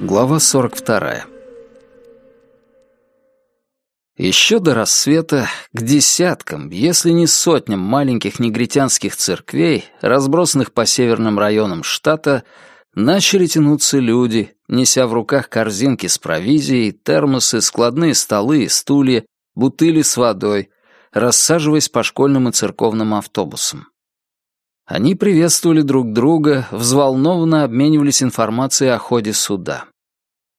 Глава 42. Еще до рассвета к десяткам, если не сотням маленьких негритянских церквей, разбросанных по северным районам штата, начали тянуться люди, неся в руках корзинки с провизией, термосы, складные столы и стулья, бутыли с водой, рассаживаясь по школьным и церковным автобусам. Они приветствовали друг друга, взволнованно обменивались информацией о ходе суда.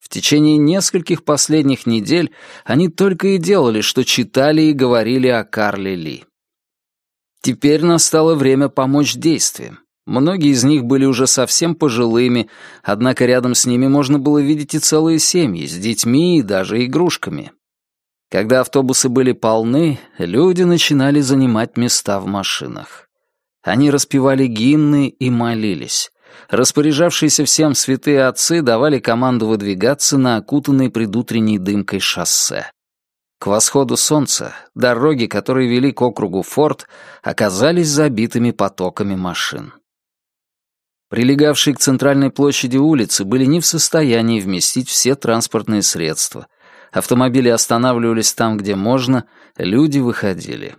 В течение нескольких последних недель они только и делали, что читали и говорили о Карле Ли. Теперь настало время помочь действиям. Многие из них были уже совсем пожилыми, однако рядом с ними можно было видеть и целые семьи с детьми и даже игрушками. Когда автобусы были полны, люди начинали занимать места в машинах. Они распевали гимны и молились. Распоряжавшиеся всем святые отцы давали команду выдвигаться на окутанной предутренней дымкой шоссе. К восходу солнца дороги, которые вели к округу Форт, оказались забитыми потоками машин. Прилегавшие к центральной площади улицы были не в состоянии вместить все транспортные средства. Автомобили останавливались там, где можно, люди выходили.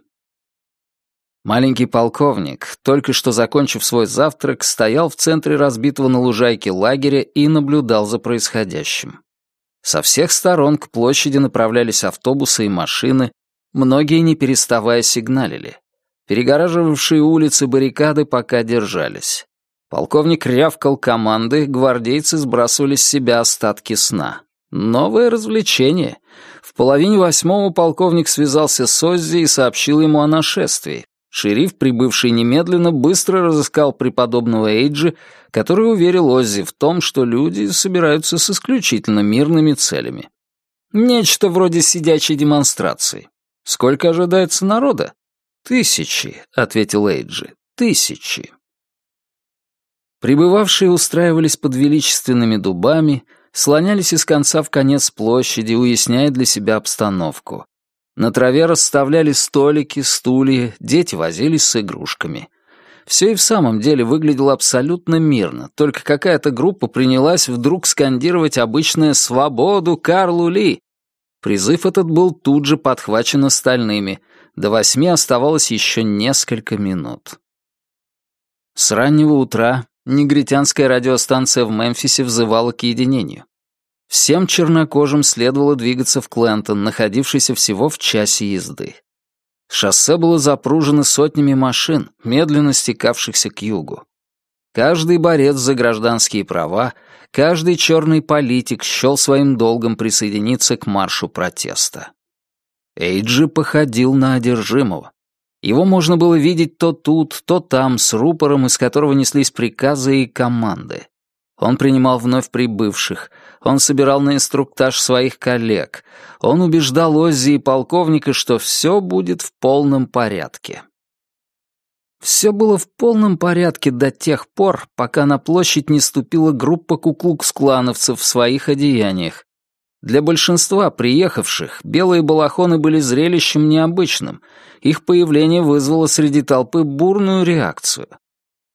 Маленький полковник, только что закончив свой завтрак, стоял в центре разбитого на лужайке лагеря и наблюдал за происходящим. Со всех сторон к площади направлялись автобусы и машины, многие не переставая сигналили. Перегораживавшие улицы баррикады пока держались. Полковник рявкал команды, гвардейцы сбрасывали с себя остатки сна. Новое развлечение. В половине восьмого полковник связался с Оззи и сообщил ему о нашествии. Шериф, прибывший немедленно, быстро разыскал преподобного Эйджи, который уверил Оззи в том, что люди собираются с исключительно мирными целями. Нечто вроде сидячей демонстрации. Сколько ожидается народа? Тысячи, ответил Эйджи. Тысячи. Прибывавшие устраивались под величественными дубами, слонялись из конца в конец площади, уясняя для себя обстановку. На траве расставляли столики, стулья, дети возились с игрушками. Все и в самом деле выглядело абсолютно мирно, только какая-то группа принялась вдруг скандировать обычное «Свободу Карлу Ли!». Призыв этот был тут же подхвачен остальными. До восьми оставалось еще несколько минут. С раннего утра негритянская радиостанция в Мемфисе взывала к единению. Всем чернокожим следовало двигаться в Клентон, находившийся всего в часе езды. Шоссе было запружено сотнями машин, медленно стекавшихся к югу. Каждый борец за гражданские права, каждый черный политик счел своим долгом присоединиться к маршу протеста. Эйджи походил на одержимого. Его можно было видеть то тут, то там, с рупором, из которого неслись приказы и команды. Он принимал вновь прибывших, он собирал на инструктаж своих коллег, он убеждал Оззи и полковника, что все будет в полном порядке. Все было в полном порядке до тех пор, пока на площадь не ступила группа куклукс-клановцев в своих одеяниях. Для большинства приехавших белые балахоны были зрелищем необычным, их появление вызвало среди толпы бурную реакцию.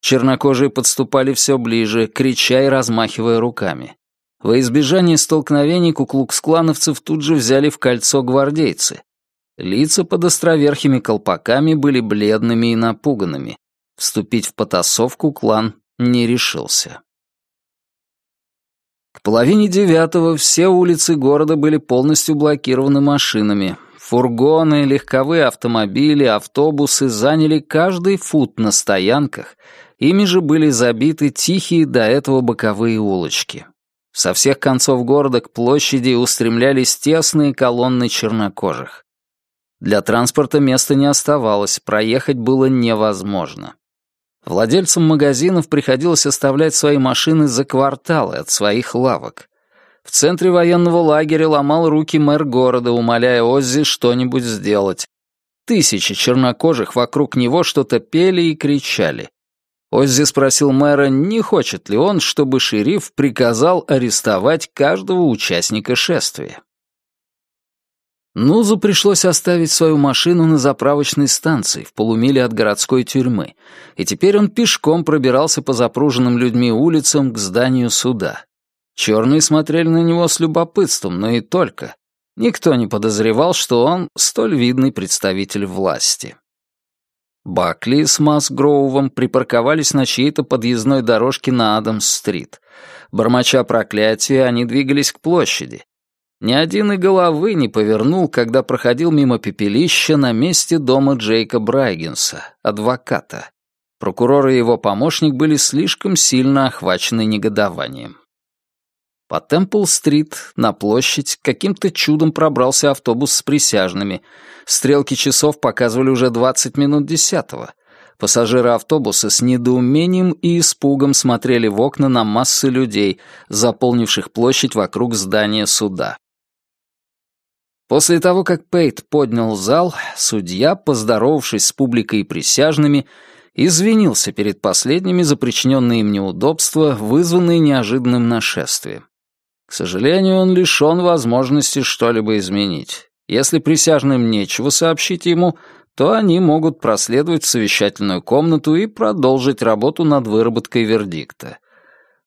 Чернокожие подступали все ближе, крича и размахивая руками. Во избежание столкновений куклукс-клановцев тут же взяли в кольцо гвардейцы. Лица под островерхими колпаками были бледными и напуганными. Вступить в потасовку клан не решился. Половине девятого все улицы города были полностью блокированы машинами. Фургоны, легковые автомобили, автобусы заняли каждый фут на стоянках Ими же были забиты тихие до этого боковые улочки. Со всех концов города к площади устремлялись тесные колонны чернокожих. Для транспорта места не оставалось, проехать было невозможно. Владельцам магазинов приходилось оставлять свои машины за кварталы от своих лавок. В центре военного лагеря ломал руки мэр города, умоляя Оззи что-нибудь сделать. Тысячи чернокожих вокруг него что-то пели и кричали. Оззи спросил мэра, не хочет ли он, чтобы шериф приказал арестовать каждого участника шествия. Нузу пришлось оставить свою машину на заправочной станции в полумиле от городской тюрьмы, и теперь он пешком пробирался по запруженным людьми улицам к зданию суда. Черные смотрели на него с любопытством, но и только. Никто не подозревал, что он столь видный представитель власти. Бакли с Масгроувом припарковались на чьей-то подъездной дорожке на Адамс-стрит. Бормоча проклятия, они двигались к площади. Ни один и головы не повернул, когда проходил мимо пепелища на месте дома Джейка Брайгенса, адвоката. Прокурор и его помощник были слишком сильно охвачены негодованием. По Темпл-стрит на площадь каким-то чудом пробрался автобус с присяжными. Стрелки часов показывали уже 20 минут десятого. Пассажиры автобуса с недоумением и испугом смотрели в окна на массы людей, заполнивших площадь вокруг здания суда. После того, как Пейт поднял зал, судья, поздоровавшись с публикой и присяжными, извинился перед последними за причиненные им неудобства, вызванные неожиданным нашествием. К сожалению, он лишен возможности что-либо изменить. Если присяжным нечего сообщить ему, то они могут проследовать в совещательную комнату и продолжить работу над выработкой вердикта.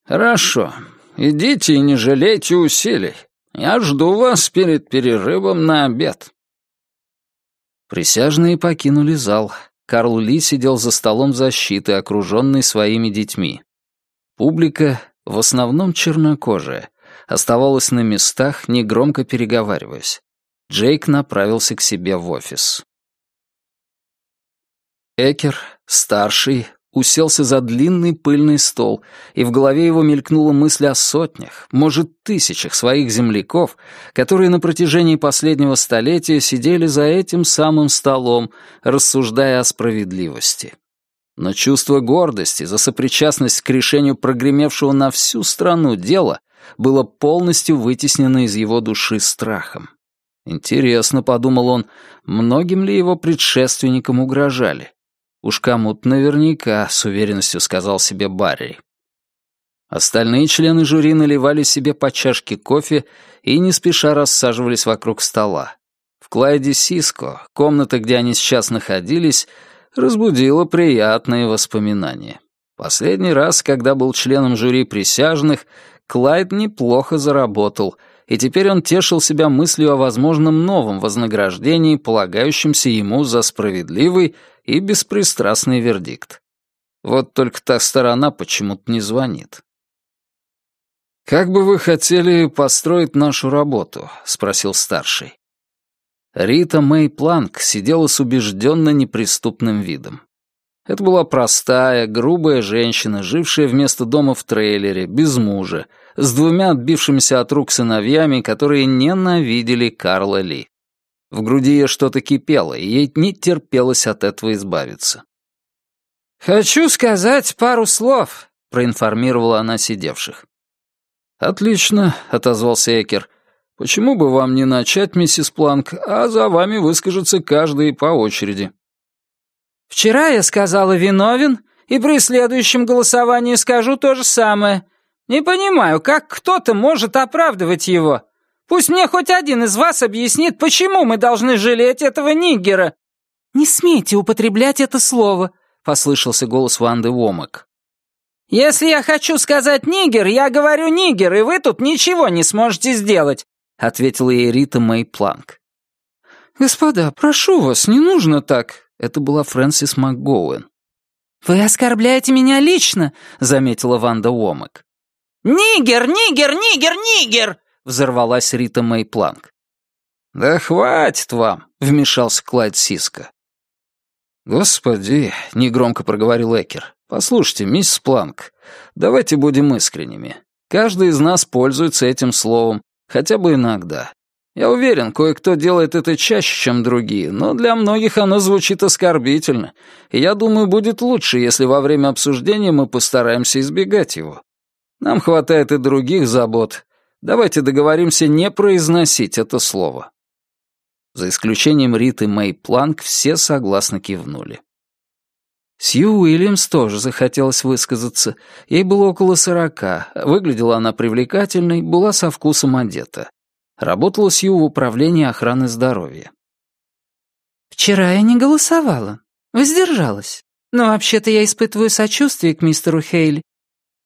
«Хорошо. Идите и не жалейте усилий. Я жду вас перед перерывом на обед». Присяжные покинули зал. Карл Ли сидел за столом защиты, окруженный своими детьми. Публика, в основном чернокожая, оставалась на местах, негромко переговариваясь. Джейк направился к себе в офис. Экер, старший, уселся за длинный пыльный стол, и в голове его мелькнула мысль о сотнях, может, тысячах своих земляков, которые на протяжении последнего столетия сидели за этим самым столом, рассуждая о справедливости. Но чувство гордости за сопричастность к решению прогремевшего на всю страну дела было полностью вытеснено из его души страхом. Интересно, подумал он, многим ли его предшественникам угрожали? Уж кому-то наверняка, с уверенностью сказал себе Барри. Остальные члены жюри наливали себе по чашке кофе и не спеша рассаживались вокруг стола. В Клайде Сиско, комната, где они сейчас находились, разбудила приятные воспоминания. Последний раз, когда был членом жюри присяжных, Клайд неплохо заработал, и теперь он тешил себя мыслью о возможном новом вознаграждении, полагающемся ему за справедливый и беспристрастный вердикт. Вот только та сторона почему-то не звонит. «Как бы вы хотели построить нашу работу?» — спросил старший. Рита Мэй Планк сидела с убежденно неприступным видом. Это была простая, грубая женщина, жившая вместо дома в трейлере, без мужа, с двумя отбившимися от рук сыновьями, которые ненавидели Карла Ли. В груди ее что-то кипело, и ей не терпелось от этого избавиться. «Хочу сказать пару слов», — проинформировала она сидевших. «Отлично», — отозвался Экер. «Почему бы вам не начать, миссис Планк, а за вами выскажется каждый по очереди?» «Вчера я сказала виновен, и при следующем голосовании скажу то же самое. Не понимаю, как кто-то может оправдывать его. Пусть мне хоть один из вас объяснит, почему мы должны жалеть этого нигера». «Не смейте употреблять это слово», — послышался голос Ванды Вомак. «Если я хочу сказать «нигер», я говорю «нигер», и вы тут ничего не сможете сделать», — ответила ей Рита Мэй Планк. «Господа, прошу вас, не нужно так», — это была Фрэнсис МакГоуэн. «Вы оскорбляете меня лично», — заметила Ванда Уомак. «Нигер, нигер, нигер, нигер!» — взорвалась Рита Мэй Планк. «Да хватит вам!» — вмешался Клайд Сиска. «Господи!» — негромко проговорил Экер. «Послушайте, мисс Планк, давайте будем искренними. Каждый из нас пользуется этим словом, хотя бы иногда. Я уверен, кое-кто делает это чаще, чем другие, но для многих оно звучит оскорбительно, и я думаю, будет лучше, если во время обсуждения мы постараемся избегать его. Нам хватает и других забот. Давайте договоримся не произносить это слово». За исключением Риты Мэй Планк все согласно кивнули. Сью Уильямс тоже захотелось высказаться. Ей было около сорока, выглядела она привлекательной, была со вкусом одета. Работала Сью в управлении охраны здоровья. «Вчера я не голосовала. Воздержалась. Но вообще-то я испытываю сочувствие к мистеру Хейли.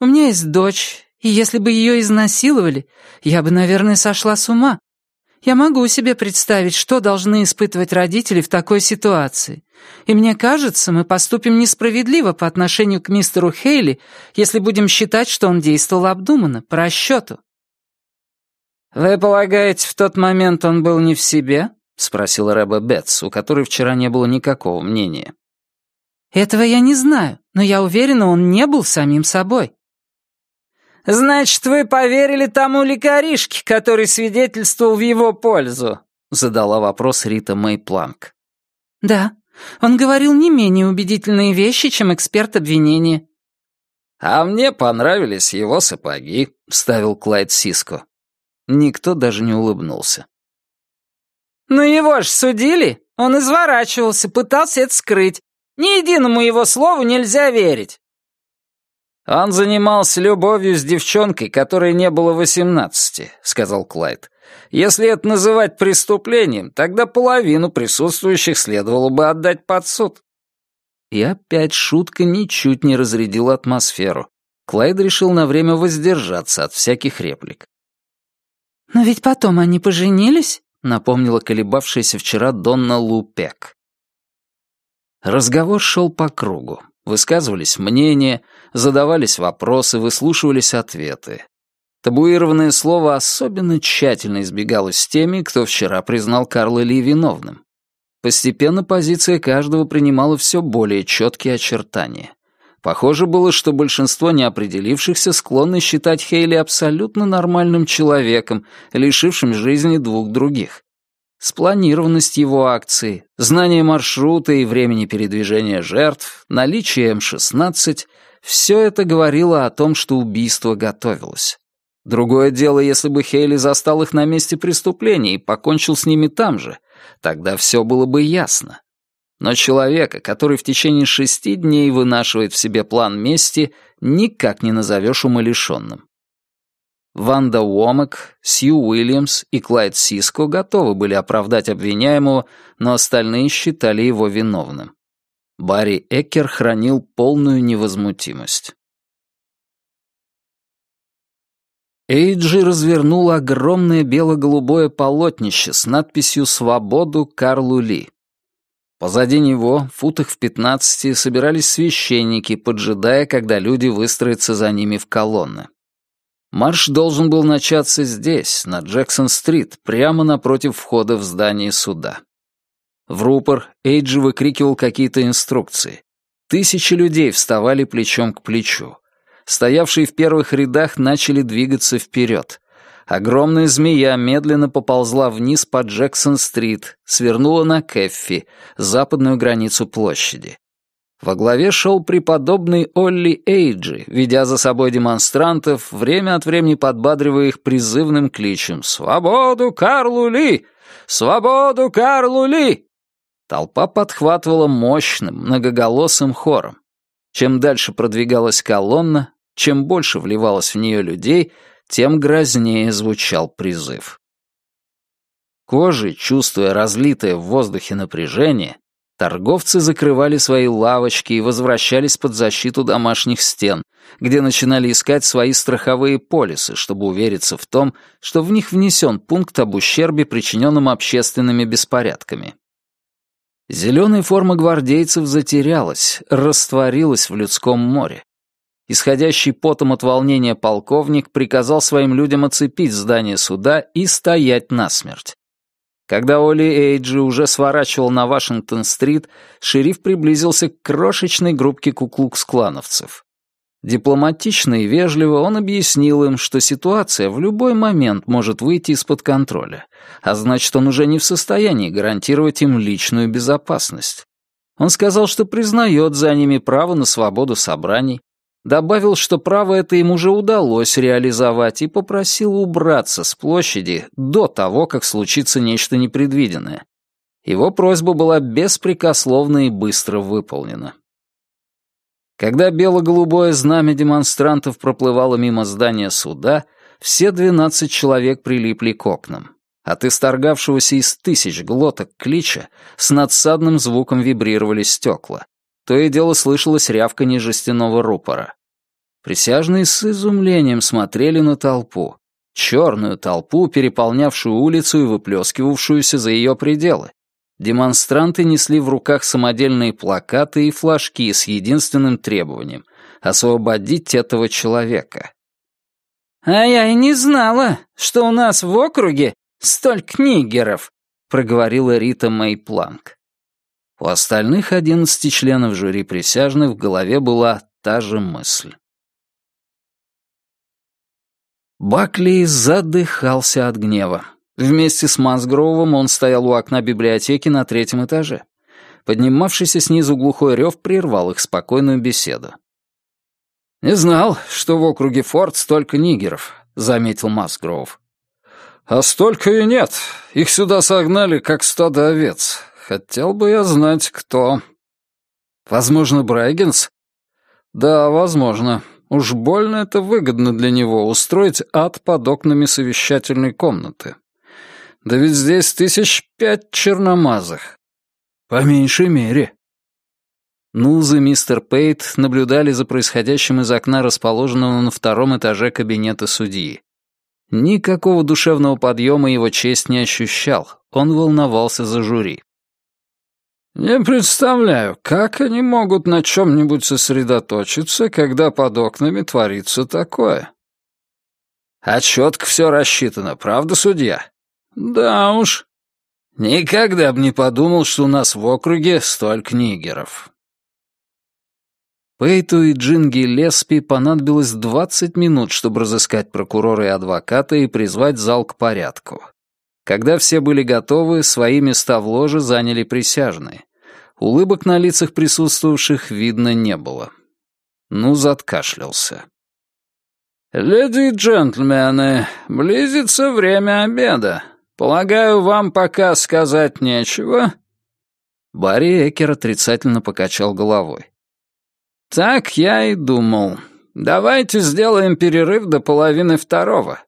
У меня есть дочь, и если бы ее изнасиловали, я бы, наверное, сошла с ума. Я могу себе представить, что должны испытывать родители в такой ситуации. И мне кажется, мы поступим несправедливо по отношению к мистеру Хейли, если будем считать, что он действовал обдуманно, по расчету. «Вы полагаете, в тот момент он был не в себе?» — спросила Рэба Бетс, у которой вчера не было никакого мнения. «Этого я не знаю, но я уверена, он не был самим собой». «Значит, вы поверили тому лекаришке, который свидетельствовал в его пользу?» — задала вопрос Рита Мэй Планк. «Да, он говорил не менее убедительные вещи, чем эксперт обвинения». «А мне понравились его сапоги», — вставил Клайд Сиско. Никто даже не улыбнулся. «Ну его ж судили. Он изворачивался, пытался это скрыть. Ни единому его слову нельзя верить». «Он занимался любовью с девчонкой, которой не было восемнадцати», — сказал Клайд. «Если это называть преступлением, тогда половину присутствующих следовало бы отдать под суд». И опять шутка ничуть не разрядила атмосферу. Клайд решил на время воздержаться от всяких реплик. «Но ведь потом они поженились», — напомнила колебавшаяся вчера Донна Лупек. Разговор шел по кругу. Высказывались мнения, задавались вопросы, выслушивались ответы. Табуированное слово особенно тщательно избегалось с теми, кто вчера признал Карла Ли виновным. Постепенно позиция каждого принимала все более четкие очертания. Похоже было, что большинство неопределившихся склонны считать Хейли абсолютно нормальным человеком, лишившим жизни двух других. Спланированность его акции, знание маршрута и времени передвижения жертв, наличие М-16 — все это говорило о том, что убийство готовилось. Другое дело, если бы Хейли застал их на месте преступления и покончил с ними там же, тогда все было бы ясно. Но человека, который в течение шести дней вынашивает в себе план мести, никак не назовешь умалишенным. Ванда Уомек, Сью Уильямс и Клайд Сиско готовы были оправдать обвиняемого, но остальные считали его виновным. Барри Эккер хранил полную невозмутимость. Эйджи развернул огромное бело-голубое полотнище с надписью «Свободу Карлу Ли». Позади него, футах в пятнадцати, собирались священники, поджидая, когда люди выстроятся за ними в колонны. Марш должен был начаться здесь, на Джексон-стрит, прямо напротив входа в здание суда. В рупор Эйджи выкрикивал какие-то инструкции. Тысячи людей вставали плечом к плечу. Стоявшие в первых рядах начали двигаться вперед. Огромная змея медленно поползла вниз по Джексон-стрит, свернула на Кэффи, западную границу площади. Во главе шел преподобный Олли Эйджи, ведя за собой демонстрантов, время от времени подбадривая их призывным кличем «Свободу Карлу Ли! Свободу Карлу Ли!» Толпа подхватывала мощным, многоголосым хором. Чем дальше продвигалась колонна, чем больше вливалось в нее людей — тем грознее звучал призыв. Кожей, чувствуя разлитое в воздухе напряжение, торговцы закрывали свои лавочки и возвращались под защиту домашних стен, где начинали искать свои страховые полисы, чтобы увериться в том, что в них внесен пункт об ущербе, причиненном общественными беспорядками. Зеленая форма гвардейцев затерялась, растворилась в людском море. Исходящий потом от волнения полковник приказал своим людям оцепить здание суда и стоять насмерть. Когда Оли Эйджи уже сворачивал на Вашингтон-стрит, шериф приблизился к крошечной группке куклукс-клановцев. Дипломатично и вежливо он объяснил им, что ситуация в любой момент может выйти из-под контроля, а значит, он уже не в состоянии гарантировать им личную безопасность. Он сказал, что признает за ними право на свободу собраний, добавил, что право это ему уже удалось реализовать и попросил убраться с площади до того, как случится нечто непредвиденное. Его просьба была беспрекословно и быстро выполнена. Когда бело-голубое знамя демонстрантов проплывало мимо здания суда, все двенадцать человек прилипли к окнам. От исторгавшегося из тысяч глоток клича с надсадным звуком вибрировали стекла. То и дело слышалось рявканье жестяного рупора. Присяжные с изумлением смотрели на толпу. Черную толпу, переполнявшую улицу и выплескивавшуюся за ее пределы. Демонстранты несли в руках самодельные плакаты и флажки с единственным требованием — освободить этого человека. «А я и не знала, что у нас в округе столько нигеров», — проговорила Рита Мэй Планк. У остальных одиннадцати членов жюри присяжных в голове была та же мысль. Бакли задыхался от гнева. Вместе с Мансгроувом он стоял у окна библиотеки на третьем этаже. Поднимавшийся снизу глухой рев прервал их спокойную беседу. «Не знал, что в округе Форд столько нигеров», — заметил Масгроув. «А столько и нет. Их сюда согнали, как стадо овец. Хотел бы я знать, кто». «Возможно, Брайгенс?» «Да, возможно. Уж больно это выгодно для него устроить ад под окнами совещательной комнаты. Да ведь здесь тысяч пять черномазых. По меньшей мере. Нуз и мистер Пейт наблюдали за происходящим из окна, расположенного на втором этаже кабинета судьи. Никакого душевного подъема его честь не ощущал, он волновался за жюри. «Не представляю, как они могут на чем-нибудь сосредоточиться, когда под окнами творится такое?» «А четко все рассчитано, правда, судья?» «Да уж. Никогда бы не подумал, что у нас в округе столько нигеров». Пейту и Джинги Леспи понадобилось 20 минут, чтобы разыскать прокурора и адвоката и призвать зал к порядку. Когда все были готовы, свои места в ложе заняли присяжные. Улыбок на лицах присутствовавших видно не было. Нуз откашлялся. «Леди и джентльмены, близится время обеда. «Полагаю, вам пока сказать нечего?» Барри Экер отрицательно покачал головой. «Так я и думал. Давайте сделаем перерыв до половины второго.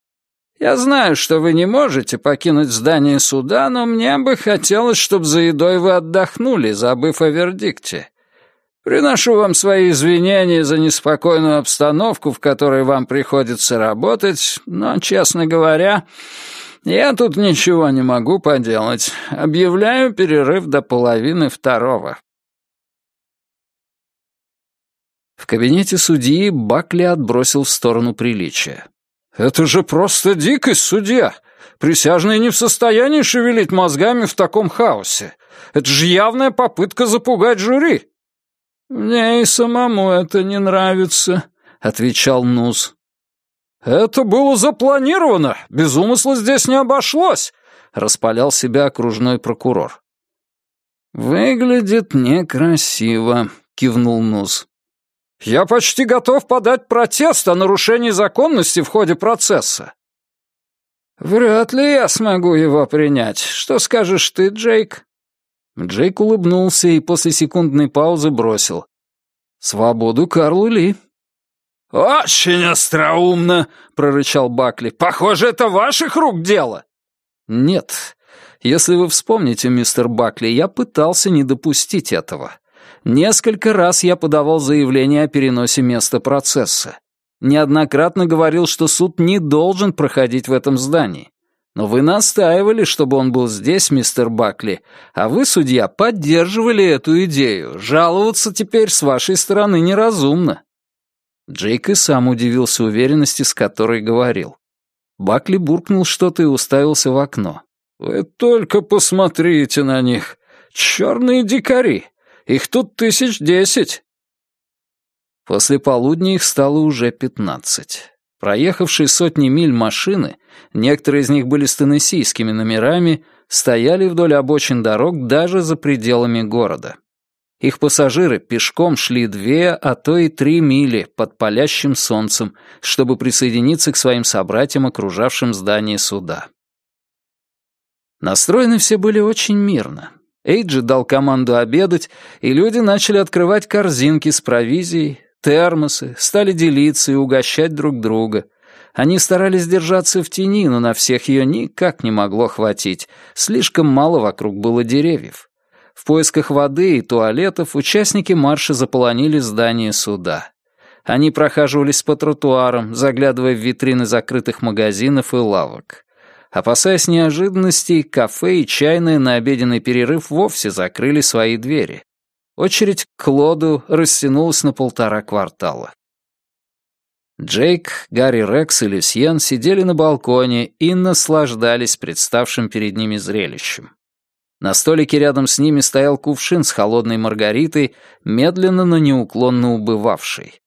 Я знаю, что вы не можете покинуть здание суда, но мне бы хотелось, чтобы за едой вы отдохнули, забыв о вердикте. Приношу вам свои извинения за неспокойную обстановку, в которой вам приходится работать, но, честно говоря, я тут ничего не могу поделать. Объявляю перерыв до половины второго. В кабинете судьи Бакли отбросил в сторону приличия. «Это же просто дикость, судья! Присяжные не в состоянии шевелить мозгами в таком хаосе. Это же явная попытка запугать жюри!» «Мне и самому это не нравится», — отвечал Нус. «Это было запланировано! Без умысла здесь не обошлось!» — распалял себя окружной прокурор. «Выглядит некрасиво», — кивнул Нуз. «Я почти готов подать протест о нарушении законности в ходе процесса». «Вряд ли я смогу его принять. Что скажешь ты, Джейк?» Джейк улыбнулся и после секундной паузы бросил. «Свободу Карлу Ли». «Очень остроумно!» — прорычал Бакли. «Похоже, это ваших рук дело!» «Нет. Если вы вспомните, мистер Бакли, я пытался не допустить этого. Несколько раз я подавал заявление о переносе места процесса. Неоднократно говорил, что суд не должен проходить в этом здании. Но вы настаивали, чтобы он был здесь, мистер Бакли, а вы, судья, поддерживали эту идею. Жаловаться теперь с вашей стороны неразумно. Джейк и сам удивился уверенности, с которой говорил. Бакли буркнул что-то и уставился в окно. «Вы только посмотрите на них! Черные дикари! Их тут тысяч десять!» После полудня их стало уже пятнадцать. Проехавшие сотни миль машины, некоторые из них были с теннессийскими номерами, стояли вдоль обочин дорог даже за пределами города. Их пассажиры пешком шли две, а то и три мили под палящим солнцем, чтобы присоединиться к своим собратьям, окружавшим здание суда. Настроены все были очень мирно. Эйджи дал команду обедать, и люди начали открывать корзинки с провизией, термосы, стали делиться и угощать друг друга. Они старались держаться в тени, но на всех ее никак не могло хватить. Слишком мало вокруг было деревьев. В поисках воды и туалетов участники марша заполонили здание суда. Они прохаживались по тротуарам, заглядывая в витрины закрытых магазинов и лавок. Опасаясь неожиданностей, кафе и чайные на обеденный перерыв вовсе закрыли свои двери. Очередь к Клоду растянулась на полтора квартала. Джейк, Гарри Рекс и Люсьен сидели на балконе и наслаждались представшим перед ними зрелищем. На столике рядом с ними стоял кувшин с холодной маргаритой, медленно, но неуклонно убывавший.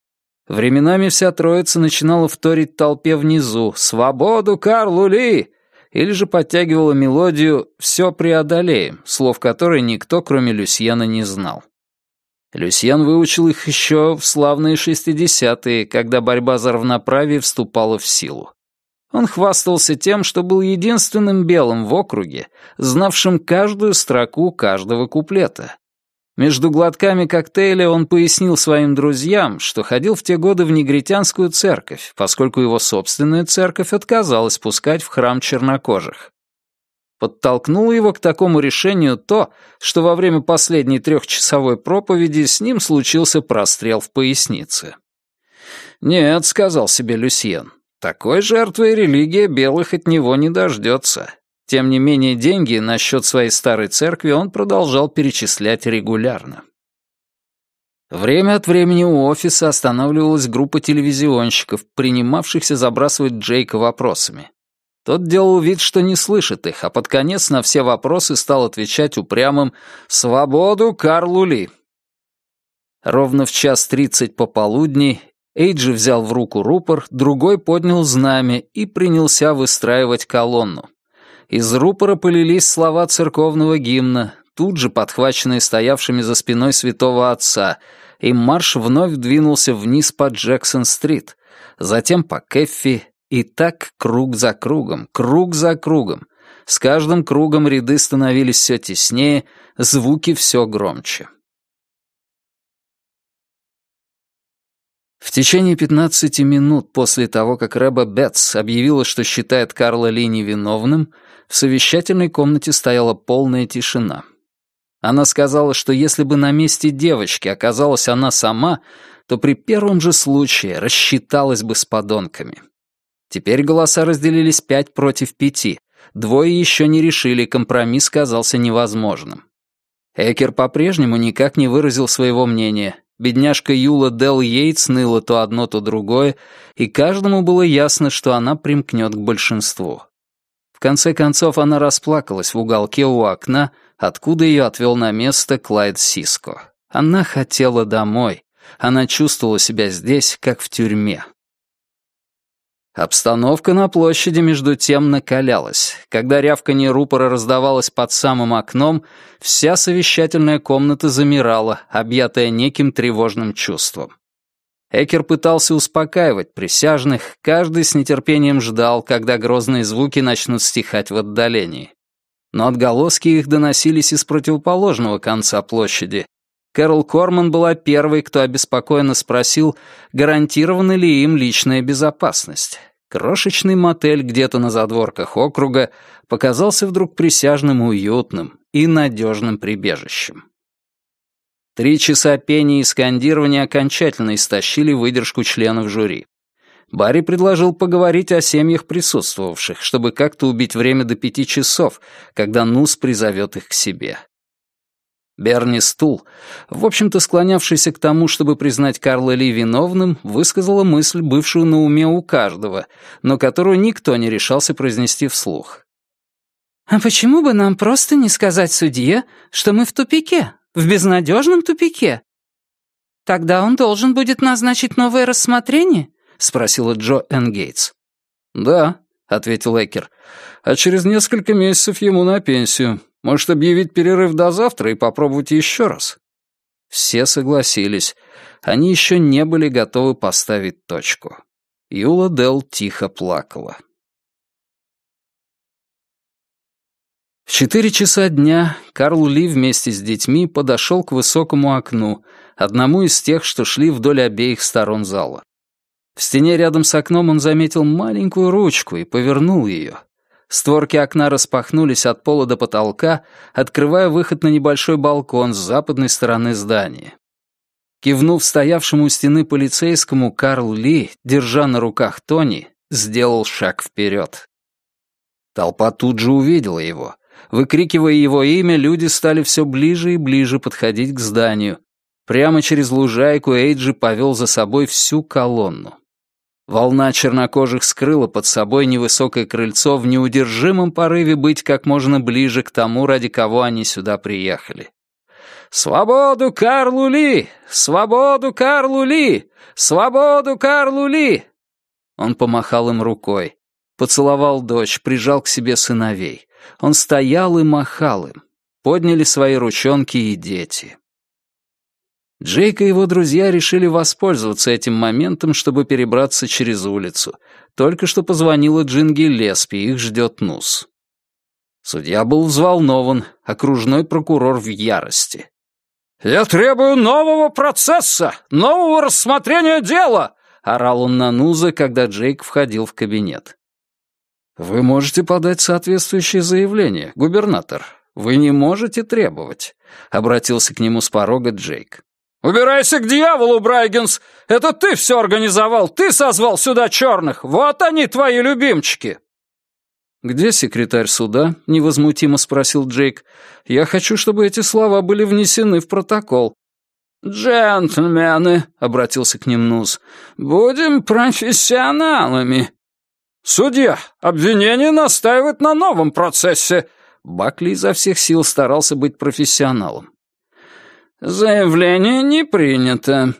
Временами вся троица начинала вторить толпе внизу «Свободу Карлу Ли!» Или же подтягивала мелодию «Все преодолеем», слов которой никто, кроме Люсьена, не знал. Люсьен выучил их еще в славные шестидесятые, когда борьба за равноправие вступала в силу. Он хвастался тем, что был единственным белым в округе, знавшим каждую строку каждого куплета. Между глотками коктейля он пояснил своим друзьям, что ходил в те годы в негритянскую церковь, поскольку его собственная церковь отказалась пускать в храм чернокожих. Подтолкнуло его к такому решению то, что во время последней трехчасовой проповеди с ним случился прострел в пояснице. «Нет», — сказал себе Люсьен, — «такой жертвы религия белых от него не дождется». Тем не менее, деньги на счет своей старой церкви он продолжал перечислять регулярно. Время от времени у офиса останавливалась группа телевизионщиков, принимавшихся забрасывать Джейка вопросами. Тот делал вид, что не слышит их, а под конец на все вопросы стал отвечать упрямым «Свободу Карлу Ли!». Ровно в час тридцать пополудни Эйджи взял в руку рупор, другой поднял знамя и принялся выстраивать колонну. Из рупора полились слова церковного гимна, тут же подхваченные стоявшими за спиной святого отца, и марш вновь двинулся вниз по Джексон-стрит, затем по Кэффи и так круг за кругом, круг за кругом. С каждым кругом ряды становились все теснее, звуки все громче. В течение 15 минут после того, как Рэба Бетс объявила, что считает Карла Ли невиновным, в совещательной комнате стояла полная тишина. Она сказала, что если бы на месте девочки оказалась она сама, то при первом же случае рассчиталась бы с подонками. Теперь голоса разделились пять против пяти. Двое еще не решили, компромисс казался невозможным. Экер по-прежнему никак не выразил своего мнения. Бедняжка Юла Дел Йейтс ныла то одно, то другое, и каждому было ясно, что она примкнет к большинству. Конце концов, она расплакалась в уголке у окна, откуда ее отвел на место Клайд Сиско. Она хотела домой. Она чувствовала себя здесь, как в тюрьме. Обстановка на площади между тем накалялась. Когда рявканье рупора раздавалось под самым окном, вся совещательная комната замирала, объятая неким тревожным чувством. Экер пытался успокаивать присяжных, каждый с нетерпением ждал, когда грозные звуки начнут стихать в отдалении. Но отголоски их доносились из противоположного конца площади. Кэрол Корман была первой, кто обеспокоенно спросил, гарантирована ли им личная безопасность. Крошечный мотель где-то на задворках округа показался вдруг присяжным уютным и надежным прибежищем. Три часа пения и скандирования окончательно истощили выдержку членов жюри. Барри предложил поговорить о семьях присутствовавших, чтобы как-то убить время до пяти часов, когда Нус призовет их к себе. Берни Стул, в общем-то склонявшийся к тому, чтобы признать Карла Ли виновным, высказала мысль, бывшую на уме у каждого, но которую никто не решался произнести вслух. «А почему бы нам просто не сказать судье, что мы в тупике, в безнадежном тупике. Тогда он должен будет назначить новое рассмотрение? спросила Джо Энгейтс. Да, ответил Экер. А через несколько месяцев ему на пенсию. Может, объявить перерыв до завтра и попробовать еще раз? Все согласились. Они еще не были готовы поставить точку. Юла Дел тихо плакала. В четыре часа дня Карл Ли вместе с детьми подошел к высокому окну, одному из тех, что шли вдоль обеих сторон зала. В стене рядом с окном он заметил маленькую ручку и повернул ее. Створки окна распахнулись от пола до потолка, открывая выход на небольшой балкон с западной стороны здания. Кивнув стоявшему у стены полицейскому, Карл Ли, держа на руках Тони, сделал шаг вперед. Толпа тут же увидела его. Выкрикивая его имя, люди стали все ближе и ближе подходить к зданию. Прямо через лужайку Эйджи повел за собой всю колонну. Волна чернокожих скрыла под собой невысокое крыльцо в неудержимом порыве быть как можно ближе к тому, ради кого они сюда приехали. «Свободу Карлу Ли! Свободу Карлу Ли! Свободу Карлу Ли!» Он помахал им рукой. Поцеловал дочь, прижал к себе сыновей. Он стоял и махал им. Подняли свои ручонки и дети. Джейк и его друзья решили воспользоваться этим моментом, чтобы перебраться через улицу. Только что позвонила Джинги Леспи, их ждет Нус. Судья был взволнован, окружной прокурор в ярости. «Я требую нового процесса, нового рассмотрения дела!» — орал он на Нуза, когда Джейк входил в кабинет. «Вы можете подать соответствующее заявление, губернатор. Вы не можете требовать», — обратился к нему с порога Джейк. «Убирайся к дьяволу, Брайгенс! Это ты все организовал, ты созвал сюда черных! Вот они, твои любимчики!» «Где секретарь суда?» — невозмутимо спросил Джейк. «Я хочу, чтобы эти слова были внесены в протокол». «Джентльмены», — обратился к ним Нуз, — «будем профессионалами». «Судья, обвинение настаивает на новом процессе». Бакли изо всех сил старался быть профессионалом. «Заявление не принято».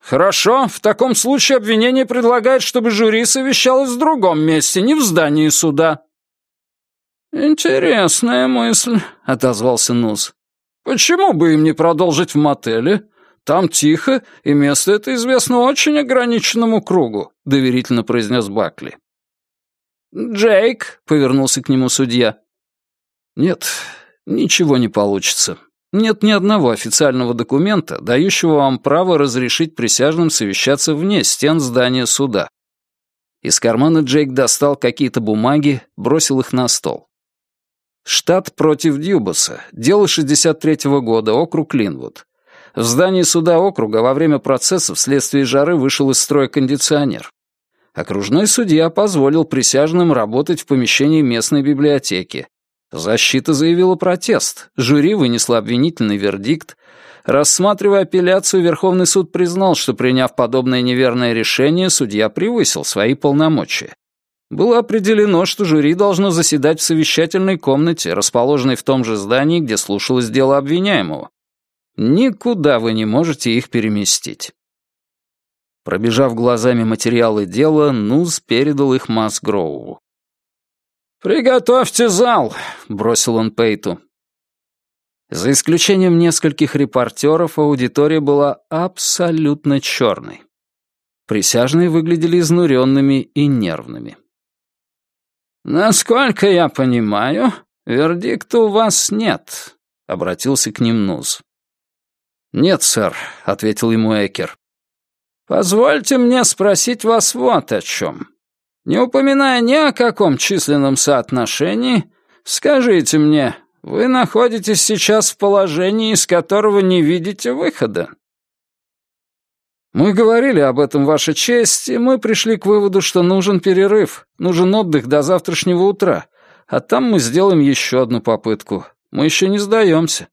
«Хорошо, в таком случае обвинение предлагает, чтобы жюри совещалось в другом месте, не в здании суда». «Интересная мысль», — отозвался Нус. «Почему бы им не продолжить в мотеле? Там тихо, и место это известно очень ограниченному кругу», — доверительно произнес Бакли. «Джейк», — повернулся к нему судья. «Нет, ничего не получится. Нет ни одного официального документа, дающего вам право разрешить присяжным совещаться вне стен здания суда. Из кармана Джейк достал какие-то бумаги, бросил их на стол. Штат против Дьюбаса. Дело 63-го года, округ Линвуд. В здании суда округа во время процесса вследствие жары вышел из строя кондиционер. Окружной судья позволил присяжным работать в помещении местной библиотеки, Защита заявила протест, жюри вынесло обвинительный вердикт. Рассматривая апелляцию, Верховный суд признал, что, приняв подобное неверное решение, судья превысил свои полномочия. Было определено, что жюри должно заседать в совещательной комнате, расположенной в том же здании, где слушалось дело обвиняемого. Никуда вы не можете их переместить. Пробежав глазами материалы дела, Нуз передал их Масгроуву. «Приготовьте зал», — бросил он Пейту. За исключением нескольких репортеров, аудитория была абсолютно черной. Присяжные выглядели изнуренными и нервными. «Насколько я понимаю, вердикта у вас нет», — обратился к ним Нуз. «Нет, сэр», — ответил ему Экер. «Позвольте мне спросить вас вот о чем. Не упоминая ни о каком численном соотношении, скажите мне, вы находитесь сейчас в положении, из которого не видите выхода? Мы говорили об этом, Ваша честь, и мы пришли к выводу, что нужен перерыв, нужен отдых до завтрашнего утра, а там мы сделаем еще одну попытку. Мы еще не сдаемся.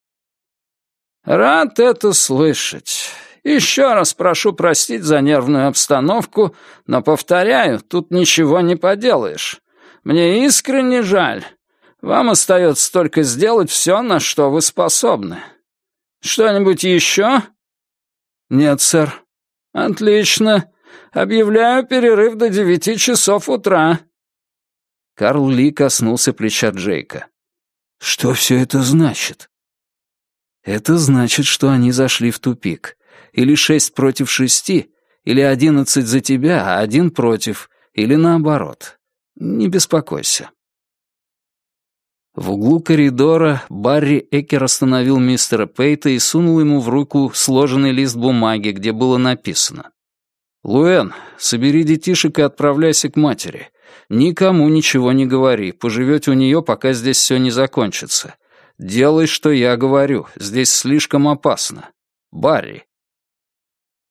Рад это слышать. Еще раз прошу простить за нервную обстановку, но, повторяю, тут ничего не поделаешь. Мне искренне жаль. Вам остается только сделать все, на что вы способны. Что-нибудь еще? Нет, сэр. Отлично. Объявляю перерыв до девяти часов утра. Карл Ли коснулся плеча Джейка. Что все это значит? Это значит, что они зашли в тупик или шесть против шести, или одиннадцать за тебя, а один против, или наоборот. Не беспокойся. В углу коридора Барри Экер остановил мистера Пейта и сунул ему в руку сложенный лист бумаги, где было написано «Луэн, собери детишек и отправляйся к матери. Никому ничего не говори, поживете у нее, пока здесь все не закончится. Делай, что я говорю, здесь слишком опасно. Барри».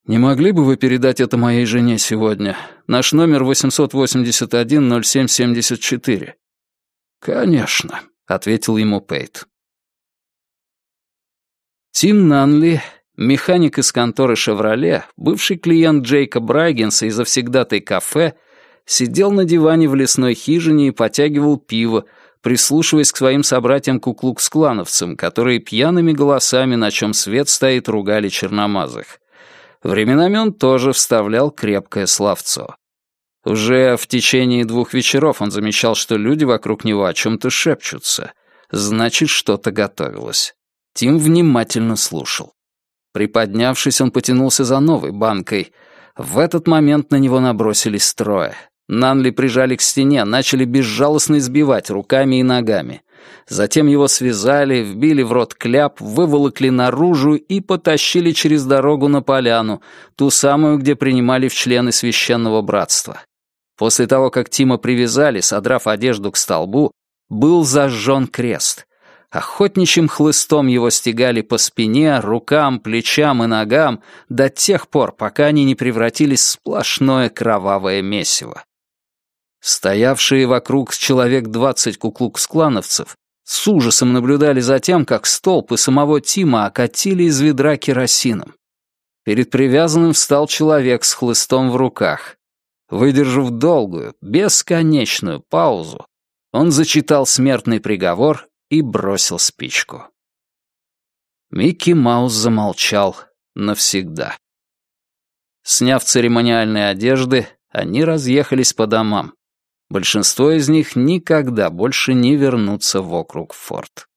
«Не могли бы вы передать это моей жене сегодня? Наш номер 881-0774». «Конечно», — ответил ему Пейт. Тим Нанли, механик из конторы «Шевроле», бывший клиент Джейка Брайгенса из завсегдатой кафе, сидел на диване в лесной хижине и потягивал пиво, прислушиваясь к своим собратьям-куклукс-клановцам, которые пьяными голосами, на чем свет стоит, ругали черномазых. Временами он тоже вставлял крепкое словцо. Уже в течение двух вечеров он замечал, что люди вокруг него о чем-то шепчутся. Значит, что-то готовилось. Тим внимательно слушал. Приподнявшись, он потянулся за новой банкой. В этот момент на него набросились трое. Нанли прижали к стене, начали безжалостно избивать руками и ногами. Затем его связали, вбили в рот кляп, выволокли наружу и потащили через дорогу на поляну, ту самую, где принимали в члены священного братства. После того, как Тима привязали, содрав одежду к столбу, был зажжен крест. Охотничьим хлыстом его стегали по спине, рукам, плечам и ногам до тех пор, пока они не превратились в сплошное кровавое месиво. Стоявшие вокруг человек двадцать куклукс-клановцев с ужасом наблюдали за тем, как столб и самого Тима окатили из ведра керосином. Перед привязанным встал человек с хлыстом в руках. Выдержав долгую, бесконечную паузу, он зачитал смертный приговор и бросил спичку. Микки Маус замолчал навсегда. Сняв церемониальные одежды, они разъехались по домам. Большинство из них никогда больше не вернутся в округ Форт.